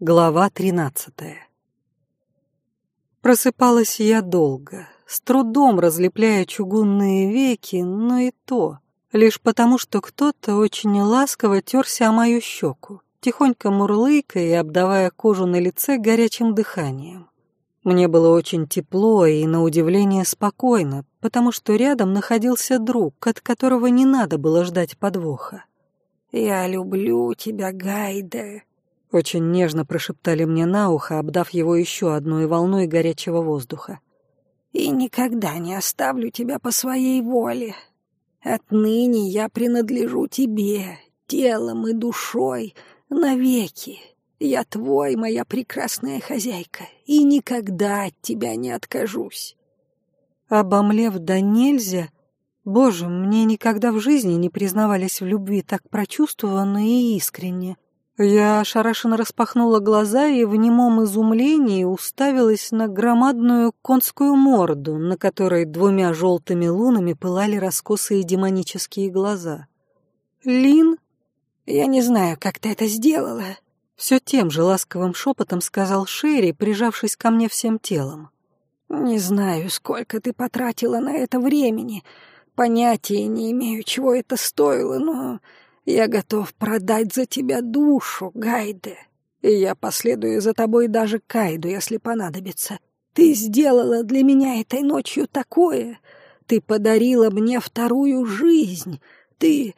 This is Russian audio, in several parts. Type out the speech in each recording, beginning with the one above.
Глава тринадцатая. Просыпалась я долго, с трудом разлепляя чугунные веки, но и то, лишь потому, что кто-то очень ласково терся о мою щеку, тихонько мурлыкая и обдавая кожу на лице горячим дыханием. Мне было очень тепло и, на удивление, спокойно, потому что рядом находился друг, от которого не надо было ждать подвоха. «Я люблю тебя, Гайде», очень нежно прошептали мне на ухо, обдав его еще одной волной горячего воздуха. «И никогда не оставлю тебя по своей воле. Отныне я принадлежу тебе, телом и душой, навеки. Я твой, моя прекрасная хозяйка, и никогда от тебя не откажусь». Обомлев да нельзя, боже, мне никогда в жизни не признавались в любви так прочувствованно и искренне. Я ошарашенно распахнула глаза и в немом изумлении уставилась на громадную конскую морду, на которой двумя желтыми лунами пылали раскосые демонические глаза. «Лин?» «Я не знаю, как ты это сделала», — все тем же ласковым шепотом сказал Шерри, прижавшись ко мне всем телом. «Не знаю, сколько ты потратила на это времени. Понятия не имею, чего это стоило, но я готов продать за тебя душу, Гайде, и я последую за тобой даже Кайду, если понадобится. Ты сделала для меня этой ночью такое. Ты подарила мне вторую жизнь. Ты...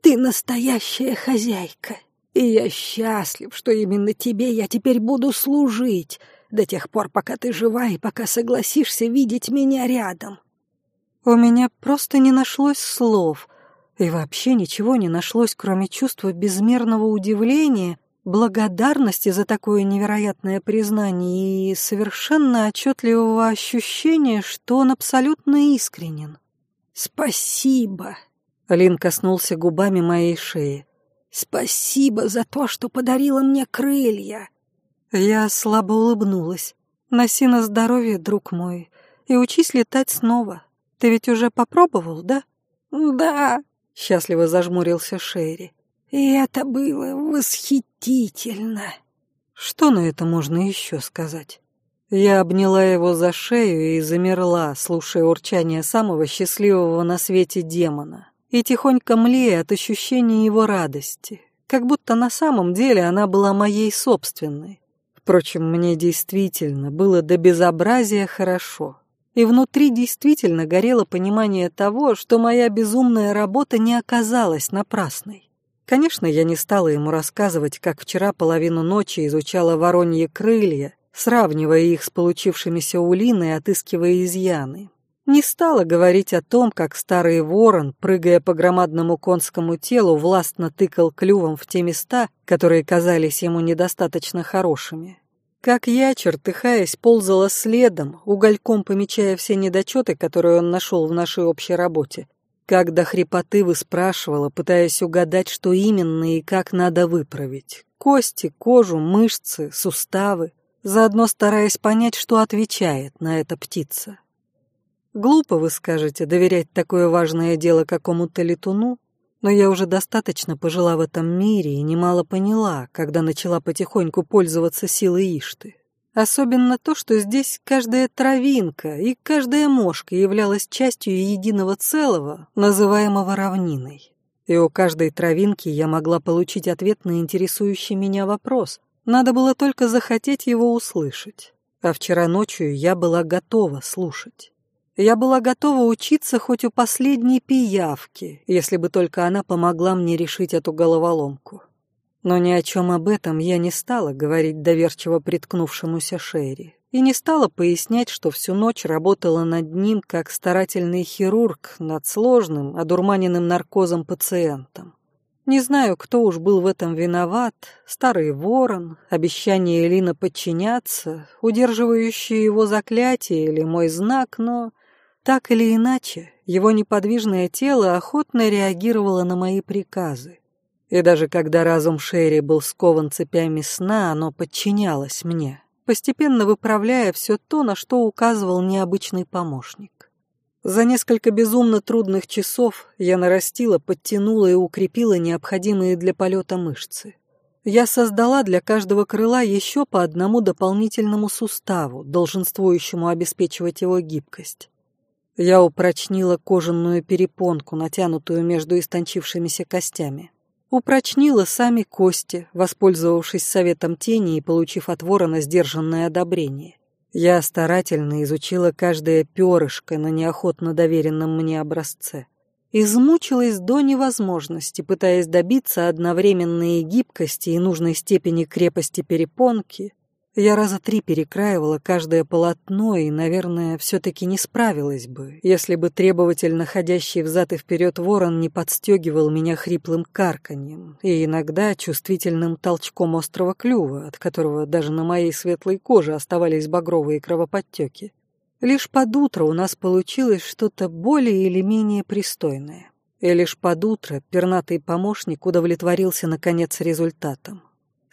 ты настоящая хозяйка. И я счастлив, что именно тебе я теперь буду служить до тех пор, пока ты жива и пока согласишься видеть меня рядом. У меня просто не нашлось слов — и вообще ничего не нашлось, кроме чувства безмерного удивления, благодарности за такое невероятное признание и совершенно отчетливого ощущения, что он абсолютно искренен. «Спасибо!» — Лин коснулся губами моей шеи. «Спасибо за то, что подарила мне крылья!» Я слабо улыбнулась. «Носи на здоровье, друг мой, и учись летать снова. Ты ведь уже попробовал, да?» «Да», — счастливо зажмурился Шерри. «И это было восхитительно!» Что на это можно еще сказать? Я обняла его за шею и замерла, слушая урчание самого счастливого на свете демона, и тихонько млея от ощущения его радости, как будто на самом деле она была моей собственной. Впрочем, мне действительно было до безобразия хорошо и внутри действительно горело понимание того, что моя безумная работа не оказалась напрасной. Конечно, я не стала ему рассказывать, как вчера половину ночи изучала воронье крылья, сравнивая их с получившимися у Лины отыскивая изъяны. Не стала говорить о том, как старый ворон, прыгая по громадному конскому телу, властно тыкал клювом в те места, которые казались ему недостаточно хорошими. Как я, чертыхаясь, ползала следом, угольком помечая все недочеты, которые он нашел в нашей общей работе. Как до хрипоты выспрашивала, пытаясь угадать, что именно и как надо выправить. Кости, кожу, мышцы, суставы. Заодно стараясь понять, что отвечает на это птица. Глупо, вы скажете, доверять такое важное дело какому-то летуну, но я уже достаточно пожила в этом мире и немало поняла, когда начала потихоньку пользоваться силой Ишты. Особенно то, что здесь каждая травинка и каждая мошка являлась частью единого целого, называемого равниной. И у каждой травинки я могла получить ответ на интересующий меня вопрос. Надо было только захотеть его услышать. А вчера ночью я была готова слушать. Я была готова учиться хоть у последней пиявки, если бы только она помогла мне решить эту головоломку. Но ни о чем об этом я не стала говорить доверчиво приткнувшемуся Шерри и не стала пояснять, что всю ночь работала над ним как старательный хирург над сложным, одурманенным наркозом пациентом. Не знаю, кто уж был в этом виноват, старый ворон, обещание Элина подчиняться, удерживающее его заклятие или мой знак, но так или иначе, его неподвижное тело охотно реагировало на мои приказы. И даже когда разум Шерри был скован цепями сна, оно подчинялось мне, постепенно выправляя все то, на что указывал необычный помощник. За несколько безумно трудных часов я нарастила, подтянула и укрепила необходимые для полета мышцы. Я создала для каждого крыла еще по одному дополнительному суставу, долженствующему обеспечивать его гибкость. Я упрочнила кожаную перепонку, натянутую между истончившимися костями. Упрочнила сами кости, воспользовавшись советом тени и получив от ворона сдержанное одобрение. Я старательно изучила каждое перышко на неохотно доверенном мне образце. Измучилась до невозможности, пытаясь добиться одновременной гибкости и нужной степени крепости перепонки. Я раза три перекраивала каждое полотно и, наверное, все-таки не справилась бы, если бы требователь, находящий взад и вперед ворон, не подстегивал меня хриплым карканьем и иногда чувствительным толчком острого клюва, от которого даже на моей светлой коже оставались багровые кровоподтеки. Лишь под утро у нас получилось что-то более или менее пристойное. И лишь под утро пернатый помощник удовлетворился, наконец, результатом.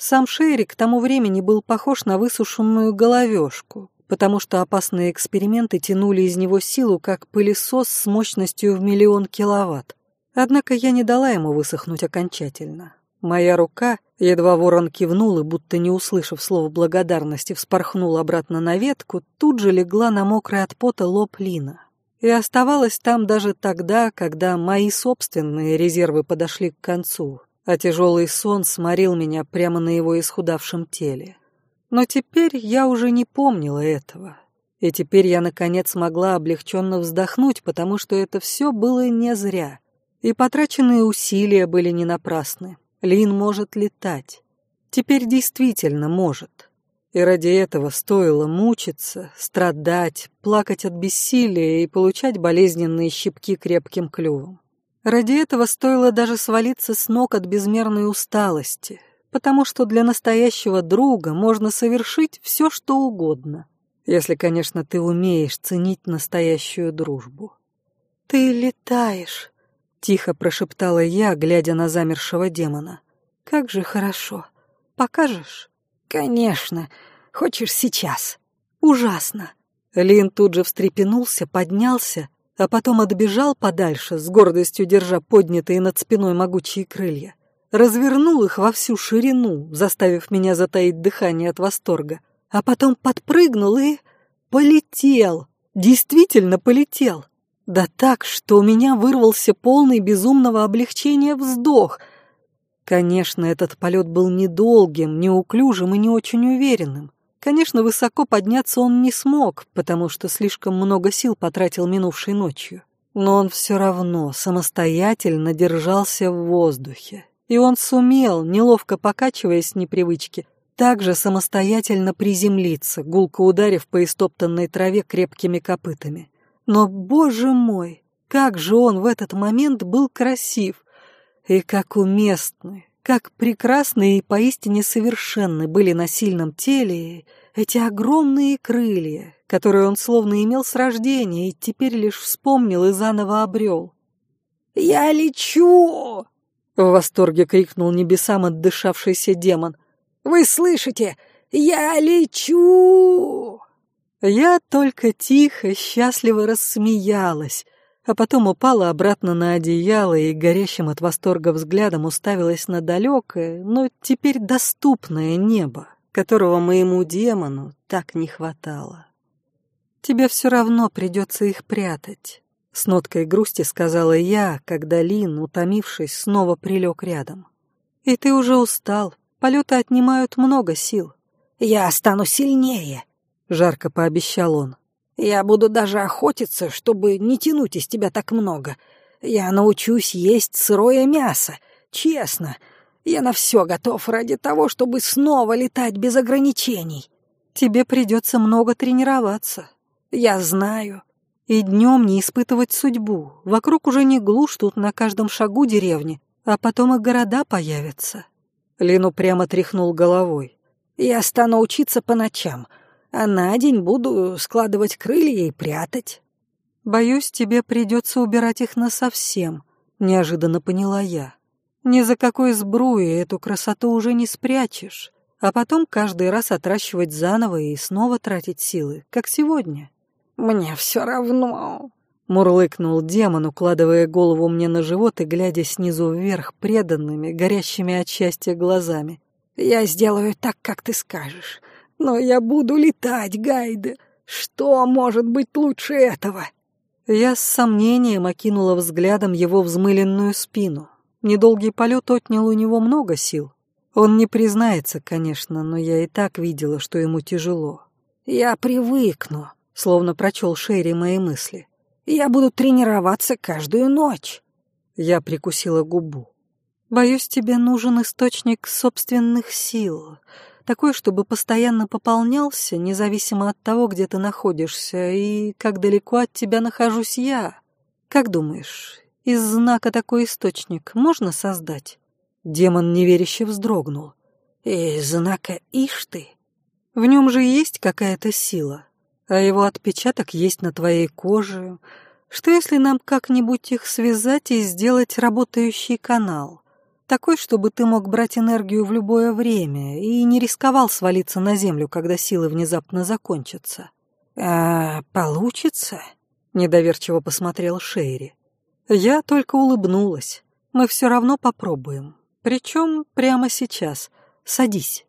Сам Шерик к тому времени был похож на высушенную головешку, потому что опасные эксперименты тянули из него силу, как пылесос с мощностью в миллион киловатт. Однако я не дала ему высохнуть окончательно. Моя рука, едва ворон кивнул и, будто не услышав слова благодарности, вспорхнул обратно на ветку, тут же легла на мокрый от пота лоб Лина. И оставалась там даже тогда, когда мои собственные резервы подошли к концу, а тяжелый сон сморил меня прямо на его исхудавшем теле. Но теперь я уже не помнила этого. И теперь я, наконец, могла облегченно вздохнуть, потому что это все было не зря. И потраченные усилия были не напрасны. Лин может летать. Теперь действительно может. И ради этого стоило мучиться, страдать, плакать от бессилия и получать болезненные щипки крепким клювом. Ради этого стоило даже свалиться с ног от безмерной усталости, потому что для настоящего друга можно совершить все, что угодно, если, конечно, ты умеешь ценить настоящую дружбу. «Ты летаешь», — тихо прошептала я, глядя на замершего демона. «Как же хорошо. Покажешь?» «Конечно. Хочешь сейчас?» «Ужасно». Лин тут же встрепенулся, поднялся, а потом отбежал подальше, с гордостью держа поднятые над спиной могучие крылья. Развернул их во всю ширину, заставив меня затаить дыхание от восторга. А потом подпрыгнул и... полетел. Действительно полетел. Да так, что у меня вырвался полный безумного облегчения вздох. Конечно, этот полет был недолгим, неуклюжим и не очень уверенным. Конечно, высоко подняться он не смог, потому что слишком много сил потратил минувшей ночью. Но он все равно самостоятельно держался в воздухе. И он сумел, неловко покачиваясь с непривычки, также самостоятельно приземлиться, гулко ударив по истоптанной траве крепкими копытами. Но, боже мой, как же он в этот момент был красив! И как уместны, как прекрасны и поистине совершенны были на сильном теле эти огромные крылья, которые он словно имел с рождения и теперь лишь вспомнил и заново обрел. «Я лечу!» — в восторге крикнул небесам отдышавшийся демон. «Вы слышите? Я лечу!» Я только тихо, счастливо рассмеялась, а потом упала обратно на одеяло и горящим от восторга взглядом уставилась на далекое, но теперь доступное небо, которого моему демону так не хватало. «Тебе все равно придется их прятать», — с ноткой грусти сказала я, когда Лин, утомившись, снова прилег рядом. «И ты уже устал, полеты отнимают много сил». «Я стану сильнее», — жарко пообещал он. «Я буду даже охотиться, чтобы не тянуть из тебя так много. Я научусь есть сырое мясо, честно. Я на все готов ради того, чтобы снова летать без ограничений». «Тебе придется много тренироваться». «Я знаю». «И днем не испытывать судьбу. Вокруг уже не глушь тут на каждом шагу деревни, а потом и города появятся». Лину прямо тряхнул головой. «Я стану учиться по ночам а на день буду складывать крылья и прятать». «Боюсь, тебе придется убирать их насовсем», — неожиданно поняла я. «Ни за какой сбруи эту красоту уже не спрячешь, а потом каждый раз отращивать заново и снова тратить силы, как сегодня». «Мне все равно», — мурлыкнул демон, укладывая голову мне на живот и глядя снизу вверх преданными, горящими от счастья глазами. Я сделаю так, как ты скажешь. Но я буду летать, Гайде. Что может быть лучше этого?» Я с сомнением окинула взглядом его взмыленную спину. Недолгий полет отнял у него много сил. Он не признается, конечно, но я и так видела, что ему тяжело. «Я привыкну», — словно прочел Шерри мои мысли. «Я буду тренироваться каждую ночь». Я прикусила губу. «Боюсь, тебе нужен источник собственных сил, такой, чтобы постоянно пополнялся, независимо от того, где ты находишься и как далеко от тебя нахожусь я. Как думаешь, из знака такой источник можно создать?» Демон неверяще вздрогнул. «Из знака Ишты?» В нем же есть какая-то сила, а его отпечаток есть на твоей коже. Что если нам как-нибудь их связать и сделать работающий канал? Такой, чтобы ты мог брать энергию в любое время и не рисковал свалиться на землю, когда силы внезапно закончатся. «А получится?» — недоверчиво посмотрел Шейри. Я только улыбнулась. Мы все равно попробуем. Причем прямо сейчас. Садись.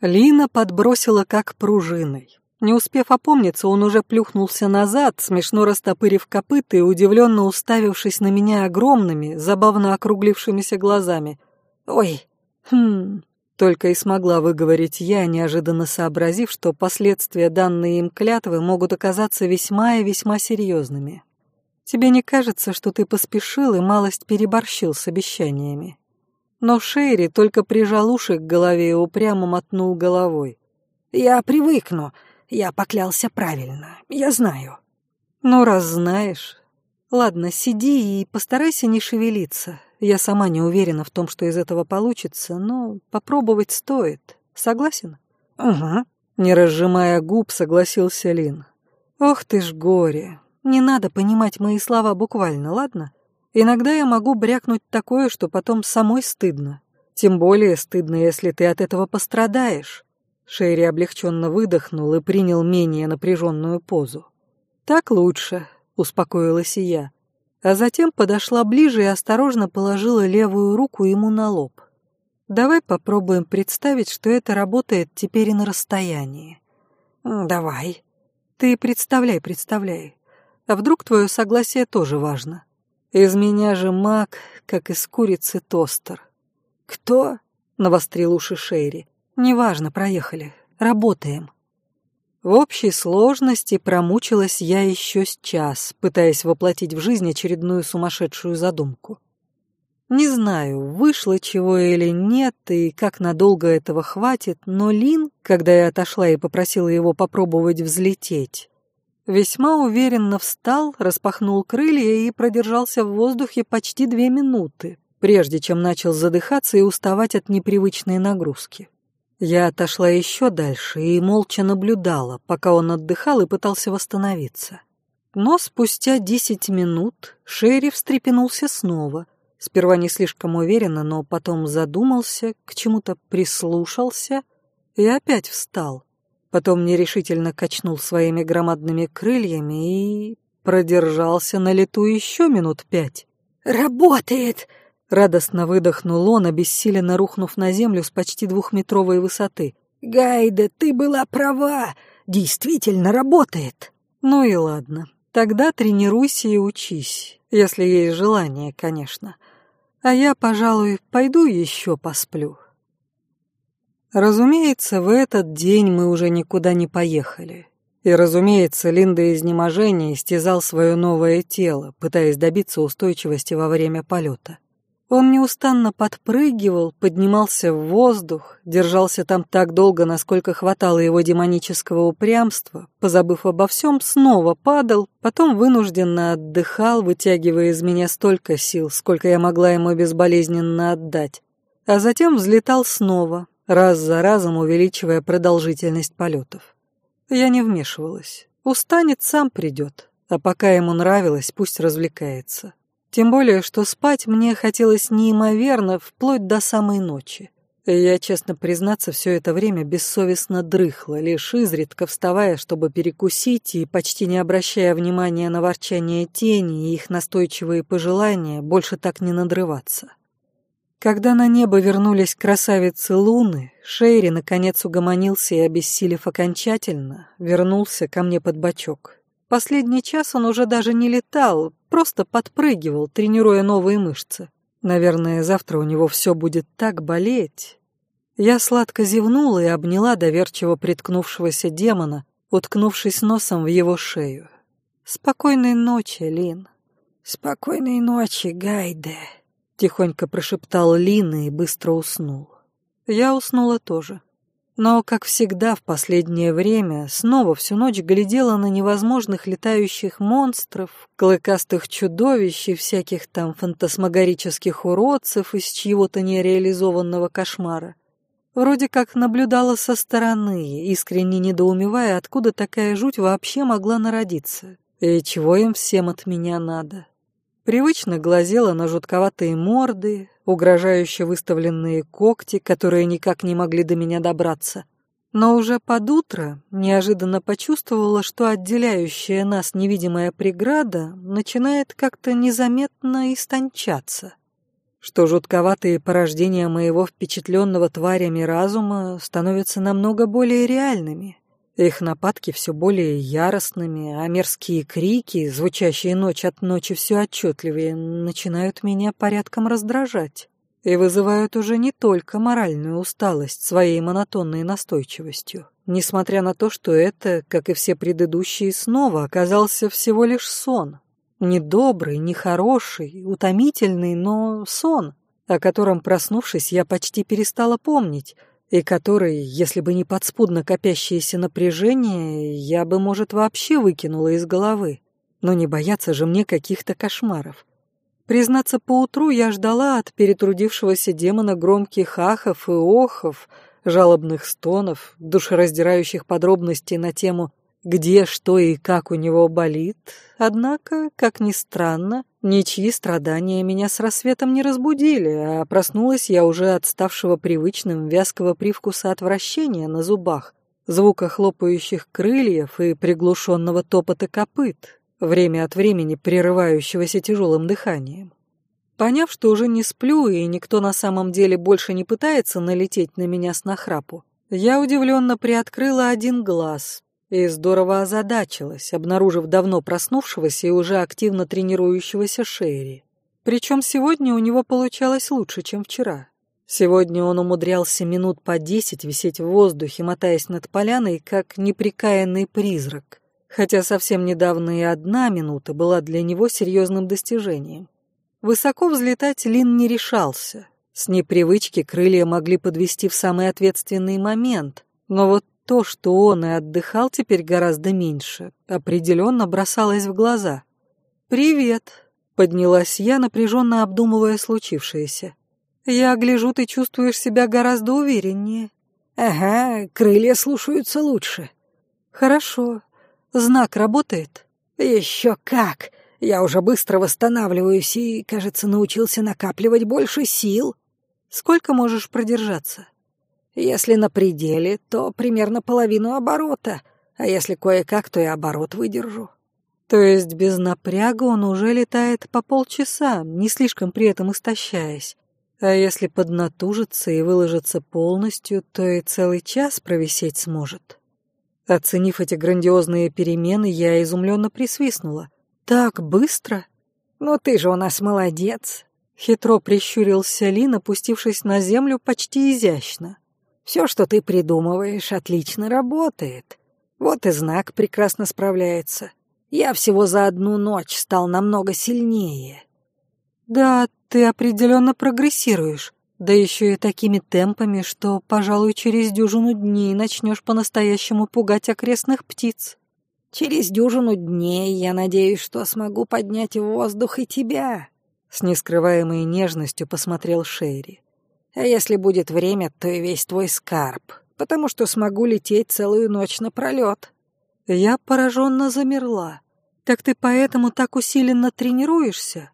Лина подбросила как пружиной. Не успев опомниться, он уже плюхнулся назад, смешно растопырив копыта и удивленно уставившись на меня огромными, забавно округлившимися глазами. «Ой, хм...» Только и смогла выговорить я, неожиданно сообразив, что последствия данной им клятвы могут оказаться весьма и весьма серьезными. «Тебе не кажется, что ты поспешил и малость переборщил с обещаниями?» Но Шерри только прижал уши к голове и упрямо мотнул головой. «Я привыкну. Я поклялся правильно. Я знаю». «Ну, раз знаешь. Ладно, сиди и постарайся не шевелиться. Я сама не уверена в том, что из этого получится, но попробовать стоит. Согласен?» «Угу», — не разжимая губ, согласился Лин. «Ох ты ж горе. Не надо понимать мои слова буквально, ладно? Иногда я могу брякнуть такое, что потом самой стыдно. Тем более стыдно, если ты от этого пострадаешь. Шерри облегченно выдохнул и принял менее напряженную позу. «Так лучше», — успокоилась и я. А затем подошла ближе и осторожно положила левую руку ему на лоб. «Давай попробуем представить, что это работает теперь и на расстоянии». «Давай». «Ты представляй, представляй. А вдруг твое согласие тоже важно?» Из меня же маг, как из курицы тостер. Кто? Навострил уши Шерри. Неважно, проехали. Работаем. В общей сложности промучилась я еще с час, пытаясь воплотить в жизнь очередную сумасшедшую задумку. Не знаю, вышло чего или нет, и как надолго этого хватит, но Лин, когда я отошла и попросила его попробовать взлететь, Весьма уверенно встал, распахнул крылья и продержался в воздухе почти две минуты, прежде чем начал задыхаться и уставать от непривычной нагрузки. Я отошла еще дальше и молча наблюдала, пока он отдыхал и пытался восстановиться. Но спустя десять минут Шерри встрепенулся снова, сперва не слишком уверенно, но потом задумался, к чему-то прислушался и опять встал. Потом нерешительно качнул своими громадными крыльями и продержался на лету еще минут пять. «Работает!» Радостно выдохнул он, обессиленно рухнув на землю с почти двухметровой высоты. «Гайда, ты была права! Действительно работает!» «Ну и ладно. Тогда тренируйся и учись, если есть желание, конечно. А я, пожалуй, пойду еще посплю». Разумеется, в этот день мы уже никуда не поехали. И, разумеется, Линда изнеможения истязал свое новое тело, пытаясь добиться устойчивости во время полета. Он неустанно подпрыгивал, поднимался в воздух, держался там так долго, насколько хватало его демонического упрямства, позабыв обо всем, снова падал, потом вынужденно отдыхал, вытягивая из меня столько сил, сколько я могла ему безболезненно отдать, а затем взлетал снова, раз за разом увеличивая продолжительность полетов. Я не вмешивалась. Устанет, сам придет. А пока ему нравилось, пусть развлекается. Тем более, что спать мне хотелось неимоверно, вплоть до самой ночи. Я, честно признаться, все это время бессовестно дрыхла, лишь изредка вставая, чтобы перекусить и, почти не обращая внимания на ворчание тени и их настойчивые пожелания, больше так не надрываться. Когда на небо вернулись красавицы луны, Шейри наконец угомонился и, обессилев окончательно, вернулся ко мне под бочок. Последний час он уже даже не летал, просто подпрыгивал, тренируя новые мышцы. Наверное, завтра у него все будет так болеть. Я сладко зевнула и обняла доверчиво приткнувшегося демона, уткнувшись носом в его шею. «Спокойной ночи, Лин». «Спокойной ночи, Гайде», Тихонько прошептал Лина и быстро уснул. Я уснула тоже. Но, как всегда в последнее время, снова всю ночь глядела на невозможных летающих монстров, клыкастых чудовищ и всяких там фантасмагорических уродцев из чьего-то нереализованного кошмара. Вроде как наблюдала со стороны, искренне недоумевая, откуда такая жуть вообще могла народиться. И чего им всем от меня надо. Привычно глазела на жутковатые морды, угрожающе выставленные когти, которые никак не могли до меня добраться. Но уже под утро неожиданно почувствовала, что отделяющая нас невидимая преграда начинает как-то незаметно истончаться. Что жутковатые порождения моего впечатленного тварями разума становятся намного более реальными, их нападки все более яростными, а мерзкие крики, звучащие ночь от ночи все отчетливее, начинают меня порядком раздражать и вызывают уже не только моральную усталость своей монотонной настойчивостью, несмотря на то, что это, как и все предыдущие, снова оказался всего лишь сон. Недобрый, нехороший, утомительный, но сон, о котором, проснувшись, я почти перестала помнить — и который, если бы не подспудно копящееся напряжение, я бы, может, вообще выкинула из головы. Но не бояться же мне каких-то кошмаров. Признаться, поутру я ждала от перетрудившегося демона громких ахов и охов, жалобных стонов, душераздирающих подробностей на тему где, что и как у него болит. Однако, как ни странно, ничьи страдания меня с рассветом не разбудили, а проснулась я уже от ставшего привычным вязкого привкуса отвращения на зубах, звука хлопающих крыльев и приглушенного топота копыт, время от времени прерывающегося тяжелым дыханием. Поняв, что уже не сплю и никто на самом деле больше не пытается налететь на меня с нахрапу, я удивленно приоткрыла один глаз, и здорово озадачилась, обнаружив давно проснувшегося и уже активно тренирующегося Шерри. Причем сегодня у него получалось лучше, чем вчера. Сегодня он умудрялся минут по десять висеть в воздухе, мотаясь над поляной, как неприкаянный призрак, хотя совсем недавно и одна минута была для него серьезным достижением. Высоко взлетать Лин не решался. С непривычки крылья могли подвести в самый ответственный момент, но вот то, что он и отдыхал теперь гораздо меньше, определенно бросалось в глаза. «Привет», — поднялась я, напряженно обдумывая случившееся. «Я гляжу, ты чувствуешь себя гораздо увереннее». «Ага, крылья слушаются лучше». «Хорошо. Знак работает?» «Еще как! Я уже быстро восстанавливаюсь и, кажется, научился накапливать больше сил». «Сколько можешь продержаться?» Если на пределе, то примерно половину оборота, а если кое-как, то и оборот выдержу. То есть без напряга он уже летает по полчаса, не слишком при этом истощаясь. А если поднатужиться и выложиться полностью, то и целый час провисеть сможет. Оценив эти грандиозные перемены, я изумленно присвистнула. «Так быстро?» «Ну ты же у нас молодец!» Хитро прищурился Лин, опустившись на землю почти изящно. Все, что ты придумываешь, отлично работает. Вот и знак прекрасно справляется. Я всего за одну ночь стал намного сильнее. Да, ты определенно прогрессируешь. Да еще и такими темпами, что, пожалуй, через дюжину дней начнешь по-настоящему пугать окрестных птиц. Через дюжину дней я надеюсь, что смогу поднять в воздух и тебя. С нескрываемой нежностью посмотрел Шерри. А если будет время, то и весь твой скарб, потому что смогу лететь целую ночь напролет. Я пораженно замерла. Так ты поэтому так усиленно тренируешься?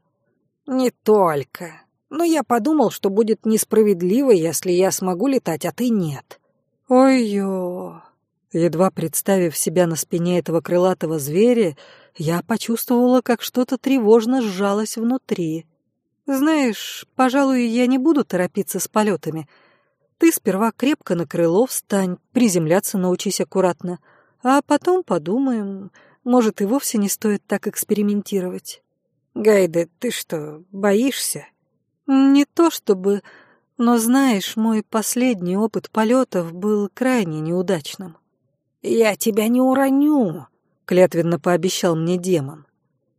Не только. Но я подумал, что будет несправедливо, если я смогу летать, а ты нет. Ой-ё. Едва представив себя на спине этого крылатого зверя, я почувствовала, как что-то тревожно сжалось внутри. Знаешь, пожалуй, я не буду торопиться с полетами. Ты сперва крепко на крыло встань, приземляться научись аккуратно, а потом подумаем, может, и вовсе не стоит так экспериментировать. Гайда, ты что, боишься? Не то чтобы... Но знаешь, мой последний опыт полетов был крайне неудачным. «Я тебя не уроню», — клятвенно пообещал мне демон.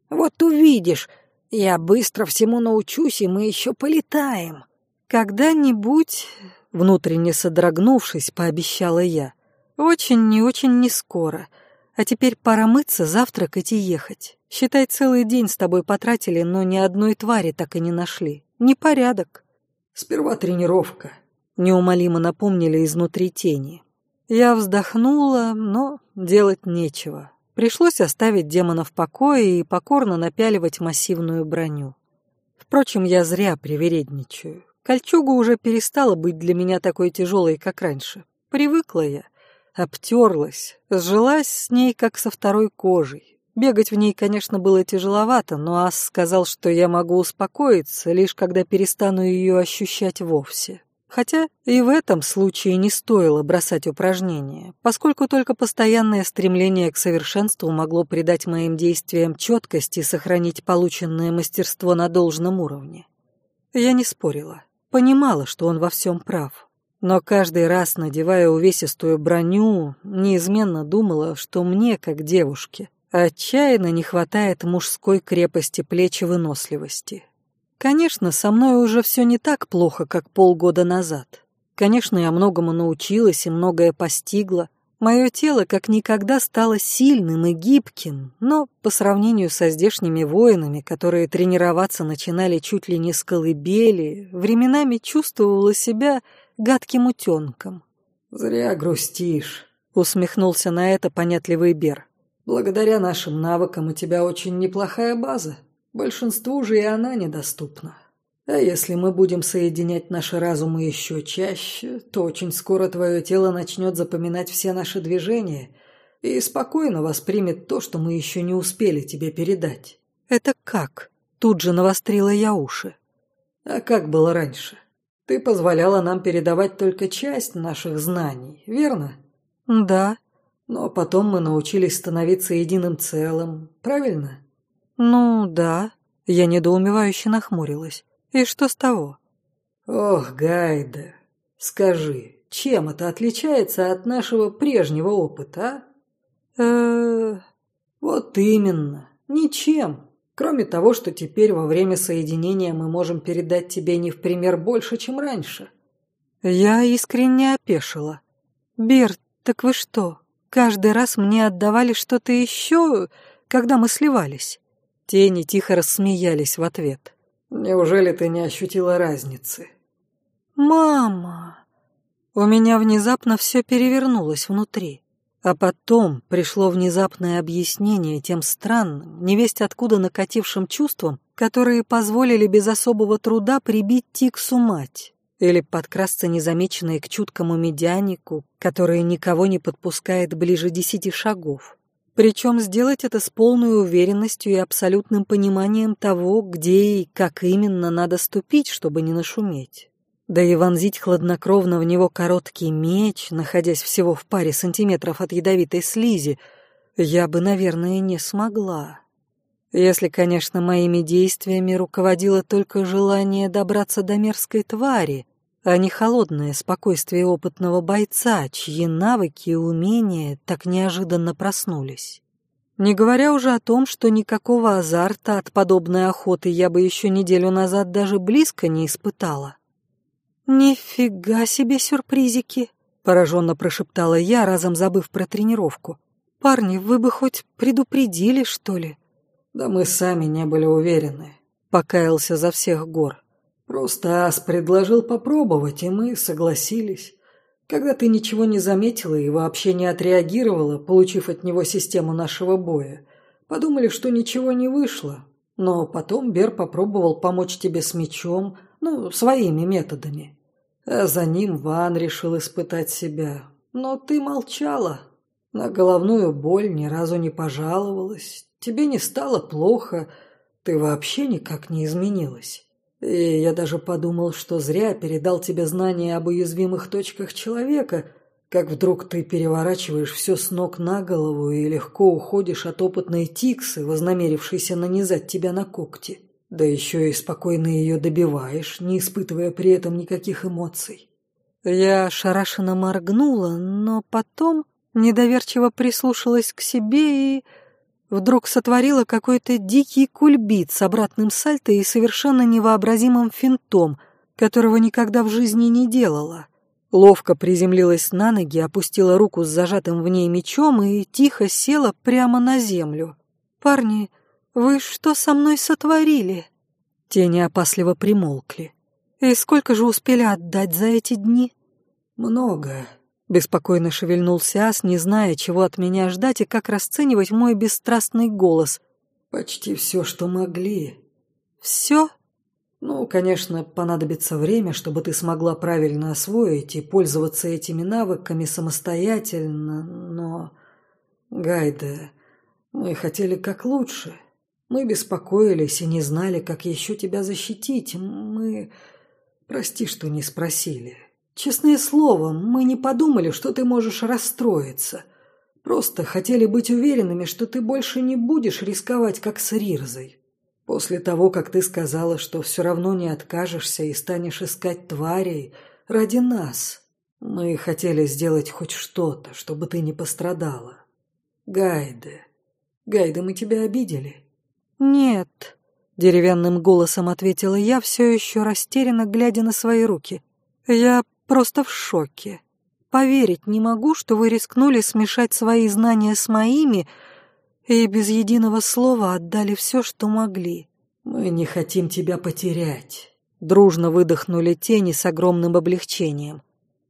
«Вот увидишь, я быстро всему научусь, и мы еще полетаем». «Когда-нибудь», — внутренне содрогнувшись, пообещала я, — «очень не очень не скоро. А теперь пора мыться, завтракать и ехать. Считай, целый день с тобой потратили, но ни одной твари так и не нашли. Непорядок». «Сперва тренировка», — неумолимо напомнили изнутри тени. Я вздохнула, но делать нечего. Пришлось оставить демона в покое и покорно напяливать массивную броню. Впрочем, я зря привередничаю. Кольчуга уже перестала быть для меня такой тяжелой, как раньше. Привыкла я, обтерлась, сжилась с ней, как со второй кожей. Бегать в ней, конечно, было тяжеловато, но Ас сказал, что я могу успокоиться, лишь когда перестану ее ощущать вовсе. Хотя и в этом случае не стоило бросать упражнения, поскольку только постоянное стремление к совершенству могло придать моим действиям четкость и сохранить полученное мастерство на должном уровне. Я не спорила, понимала, что он во всем прав. Но каждый раз, надевая увесистую броню, неизменно думала, что мне, как девушке, отчаянно не хватает мужской крепости плеч и выносливости. Конечно, со мной уже все не так плохо, как полгода назад. Конечно, я многому научилась и многое постигла. Мое тело как никогда стало сильным и гибким, но по сравнению со здешними воинами, которые тренироваться начинали чуть ли не с колыбели, временами чувствовала себя гадким утенком. «Зря грустишь», — усмехнулся на это понятливый Бер. «Благодаря нашим навыкам у тебя очень неплохая база. Большинству же и она недоступна. А если мы будем соединять наши разумы еще чаще, то очень скоро твое тело начнет запоминать все наши движения и спокойно воспримет то, что мы еще не успели тебе передать. Это как? Тут же навострила я уши. А как было раньше? Ты позволяла нам передавать только часть наших знаний, верно? Да. Но потом мы научились становиться единым целым, правильно? «Ну, да». Я недоумевающе нахмурилась. «И что с того?» «Ох, Гайда, скажи, чем это отличается от нашего прежнего опыта, а?» э Вот именно, ничем. Кроме того, что теперь во время соединения мы можем передать тебе не в пример больше, чем раньше». Я искренне опешила. «Берт, так вы что, каждый раз мне отдавали что-то еще, когда мы сливались?» Тени тихо рассмеялись в ответ. «Неужели ты не ощутила разницы?» «Мама!» У меня внезапно все перевернулось внутри. А потом пришло внезапное объяснение тем странным, невесть откуда накатившим чувствам, которые позволили без особого труда прибить Тиксу мать или подкрасться незамеченной к чуткому медянику, который никого не подпускает ближе десяти шагов. Причем сделать это с полной уверенностью и абсолютным пониманием того, где и как именно надо ступить, чтобы не нашуметь. Да и вонзить хладнокровно в него короткий меч, находясь всего в паре сантиметров от ядовитой слизи, я бы, наверное, не смогла. Если, конечно, моими действиями руководило только желание добраться до мерзкой твари, а не холодное спокойствие опытного бойца, чьи навыки и умения так неожиданно проснулись. Не говоря уже о том, что никакого азарта от подобной охоты я бы еще неделю назад даже близко не испытала. «Нифига себе сюрпризики!» — пораженно прошептала я, разом забыв про тренировку. «Парни, вы бы хоть предупредили, что ли?» «Да мы сами не были уверены», — покаялся за всех гор. Просто Ас предложил попробовать, и мы согласились. Когда ты ничего не заметила и вообще не отреагировала, получив от него систему нашего боя, подумали, что ничего не вышло. Но потом Бер попробовал помочь тебе с мечом, ну, своими методами. А за ним Ван решил испытать себя. Но ты молчала. На головную боль ни разу не пожаловалась. Тебе не стало плохо. Ты вообще никак не изменилась. И я даже подумал, что зря передал тебе знания об уязвимых точках человека, как вдруг ты переворачиваешь все с ног на голову и легко уходишь от опытной тиксы, вознамерившейся нанизать тебя на когти. Да еще и спокойно ее добиваешь, не испытывая при этом никаких эмоций. Я шарашенно моргнула, но потом недоверчиво прислушалась к себе и вдруг сотворила какой-то дикий кульбит с обратным сальто и совершенно невообразимым финтом, которого никогда в жизни не делала. Ловко приземлилась на ноги, опустила руку с зажатым в ней мечом и тихо села прямо на землю. «Парни, вы что со мной сотворили?» Тени опасливо примолкли. «И сколько же успели отдать за эти дни?» «Много», Беспокойно шевельнулся Ас, не зная, чего от меня ждать и как расценивать мой бесстрастный голос. «Почти все, что могли». «Все?» «Ну, конечно, понадобится время, чтобы ты смогла правильно освоить и пользоваться этими навыками самостоятельно, но...» «Гайда, мы хотели как лучше. Мы беспокоились и не знали, как еще тебя защитить. Мы... Прости, что не спросили». Честное слово, мы не подумали, что ты можешь расстроиться. Просто хотели быть уверенными, что ты больше не будешь рисковать, как с Рирзой. После того, как ты сказала, что все равно не откажешься и станешь искать тварей ради нас, мы хотели сделать хоть что-то, чтобы ты не пострадала. Гайде, Гайде, мы тебя обидели? Нет, деревянным голосом ответила я, все еще растерянно глядя на свои руки. Я Просто в шоке. Поверить не могу, что вы рискнули смешать свои знания с моими и без единого слова отдали все, что могли. Мы не хотим тебя потерять. Дружно выдохнули тени с огромным облегчением.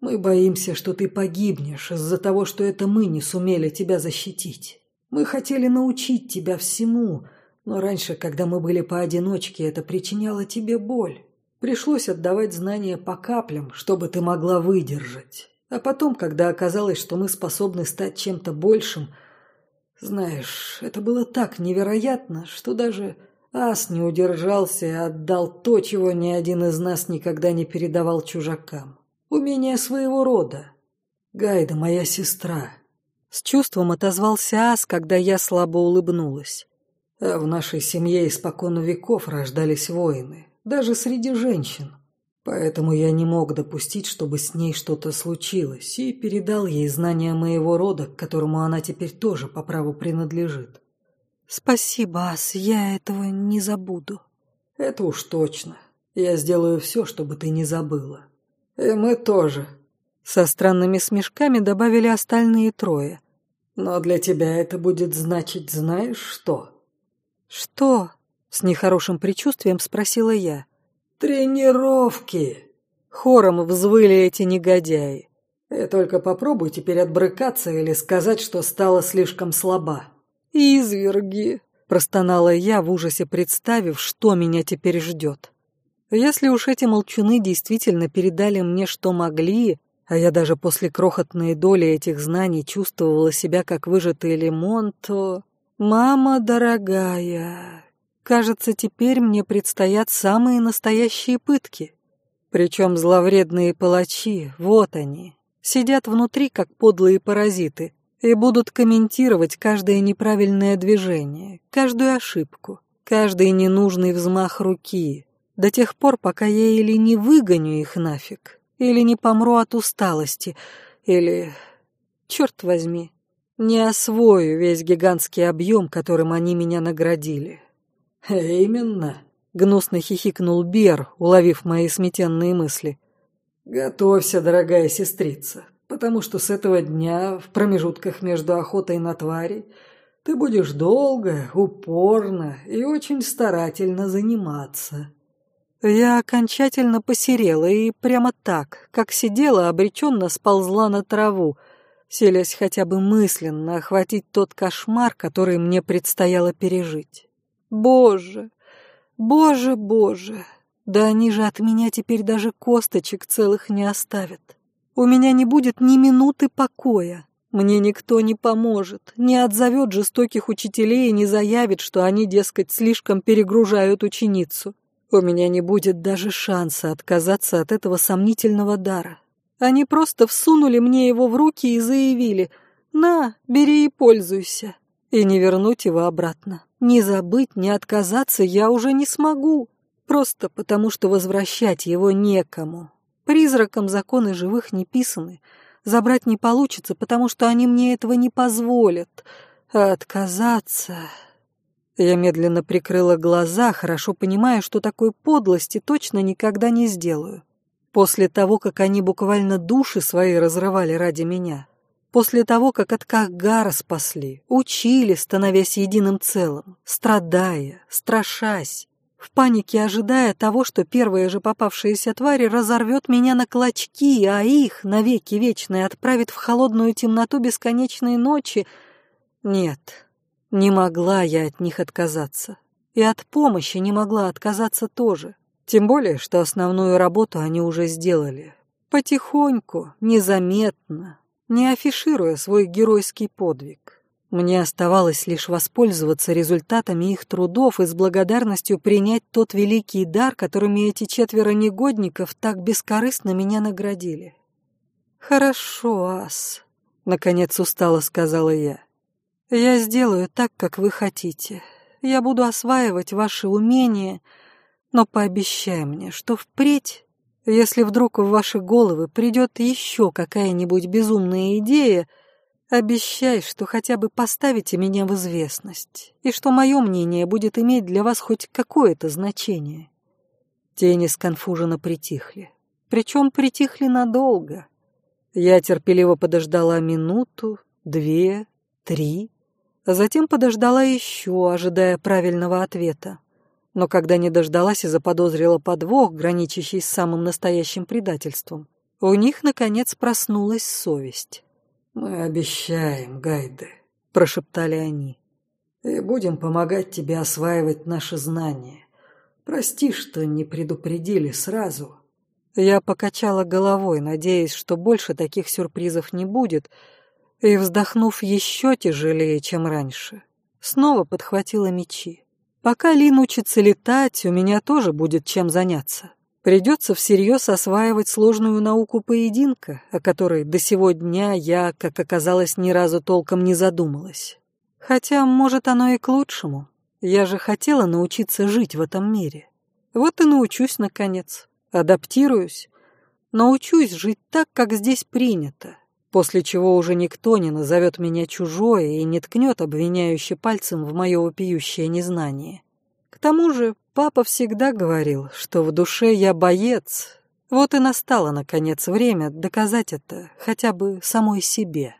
Мы боимся, что ты погибнешь из-за того, что это мы не сумели тебя защитить. Мы хотели научить тебя всему, но раньше, когда мы были поодиночке, это причиняло тебе боль. Пришлось отдавать знания по каплям, чтобы ты могла выдержать. А потом, когда оказалось, что мы способны стать чем-то большим, знаешь, это было так невероятно, что даже ас не удержался и отдал то, чего ни один из нас никогда не передавал чужакам. Умение своего рода. Гайда моя сестра. С чувством отозвался ас, когда я слабо улыбнулась. А в нашей семье испокон веков рождались воины даже среди женщин. Поэтому я не мог допустить, чтобы с ней что-то случилось, и передал ей знания моего рода, к которому она теперь тоже по праву принадлежит. «Спасибо, Ас, я этого не забуду». «Это уж точно. Я сделаю все, чтобы ты не забыла. И мы тоже». Со странными смешками добавили остальные трое. «Но для тебя это будет значить знаешь что?» «Что?» С нехорошим предчувствием спросила я. «Тренировки!» Хором взвыли эти негодяи. И э, только попробуй теперь отбрыкаться или сказать, что стала слишком слаба. «Изверги!» – простонала я в ужасе, представив, что меня теперь ждет. Если уж эти молчуны действительно передали мне, что могли, а я даже после крохотной доли этих знаний чувствовала себя как выжатый лимон, то... «Мама дорогая, Кажется, теперь мне предстоят самые настоящие пытки. Причем зловредные палачи, вот они, сидят внутри, как подлые паразиты, и будут комментировать каждое неправильное движение, каждую ошибку, каждый ненужный взмах руки, до тех пор, пока я или не выгоню их нафиг, или не помру от усталости, или, черт возьми, не освою весь гигантский объем, которым они меня наградили. «Именно», — гнусно хихикнул Бер, уловив мои сметенные мысли. «Готовься, дорогая сестрица, потому что с этого дня, в промежутках между охотой на тварей, ты будешь долго, упорно и очень старательно заниматься». Я окончательно посерела и прямо так, как сидела, обреченно сползла на траву, селясь хотя бы мысленно охватить тот кошмар, который мне предстояло пережить. Боже, боже, боже, да они же от меня теперь даже косточек целых не оставят. У меня не будет ни минуты покоя. Мне никто не поможет, не отзовет жестоких учителей и не заявит, что они, дескать, слишком перегружают ученицу. У меня не будет даже шанса отказаться от этого сомнительного дара. Они просто всунули мне его в руки и заявили «На, бери и пользуйся». И не вернуть его обратно. Не забыть, не отказаться я уже не смогу. Просто потому, что возвращать его некому. Призракам законы живых не писаны. Забрать не получится, потому что они мне этого не позволят. А отказаться... Я медленно прикрыла глаза, хорошо понимая, что такой подлости точно никогда не сделаю. После того, как они буквально души свои разрывали ради меня. После того, как от Кахгара спасли, учили, становясь единым целым, страдая, страшась, в панике ожидая того, что первая же попавшаяся тварь разорвет меня на клочки, а их навеки вечные отправит в холодную темноту бесконечной ночи. Нет, не могла я от них отказаться. И от помощи не могла отказаться тоже. Тем более, что основную работу они уже сделали. Потихоньку, незаметно, не афишируя свой геройский подвиг. Мне оставалось лишь воспользоваться результатами их трудов и с благодарностью принять тот великий дар, которыми эти четверо негодников так бескорыстно меня наградили. «Хорошо, Ас», — наконец устало сказала я. Я сделаю так, как вы хотите. Я буду осваивать ваши умения, но пообещай мне, что впредь, если вдруг в ваши головы придет еще какая-нибудь безумная идея, обещай, что хотя бы поставите меня в известность, и что мое мнение будет иметь для вас хоть какое-то значение. Тени сконфуженно притихли. Причем притихли надолго. Я терпеливо подождала минуту, две, три а затем подождала еще, ожидая правильного ответа. Но когда не дождалась и заподозрила подвох, граничащий с самым настоящим предательством, у них, наконец, проснулась совесть. «Мы обещаем, Гайде», — прошептали они, — «и будем помогать тебе осваивать наши знания. Прости, что не предупредили сразу». Я покачала головой, надеясь, что больше таких сюрпризов не будет, — и, вздохнув еще тяжелее, чем раньше, снова подхватила мечи. Пока Лин учится летать, у меня тоже будет чем заняться. Придется всерьез осваивать сложную науку поединка, о которой до сего дня я, как оказалось, ни разу толком не задумалась. Хотя, может, оно и к лучшему. Я же хотела научиться жить в этом мире. Вот и научусь, наконец. Адаптируюсь. Научусь жить так, как здесь принято, после чего уже никто не назовет меня чужой и не ткнет обвиняюще пальцем в мое вопиющее незнание. К тому же папа всегда говорил, что в душе я боец. Вот и настало, наконец, время доказать это хотя бы самой себе.